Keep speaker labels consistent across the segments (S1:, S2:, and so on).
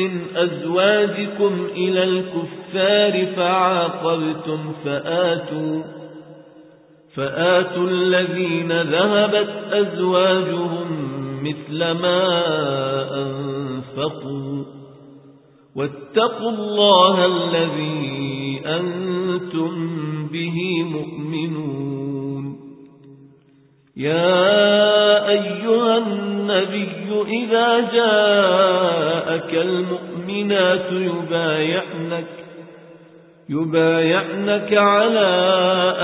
S1: من أزواجكم إلى الكفار فعاقبتم فآتوا فآتوا الذين ذهبت أزواجهم مثل ما أنفقوا. واتقوا الله الذي أنتم به مؤمنون. يا أيها النبي إذا جاءك المؤمنات يبايعنك يبايعنك على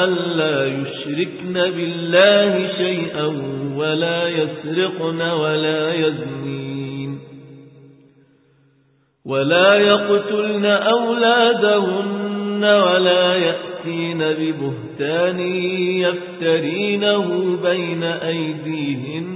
S1: ألا يشركن بالله شيئا ولا يسرقن ولا يزنين ولا يقتلن أولادهن ولا يأتين ببهتان يفترينه بين أيديهن.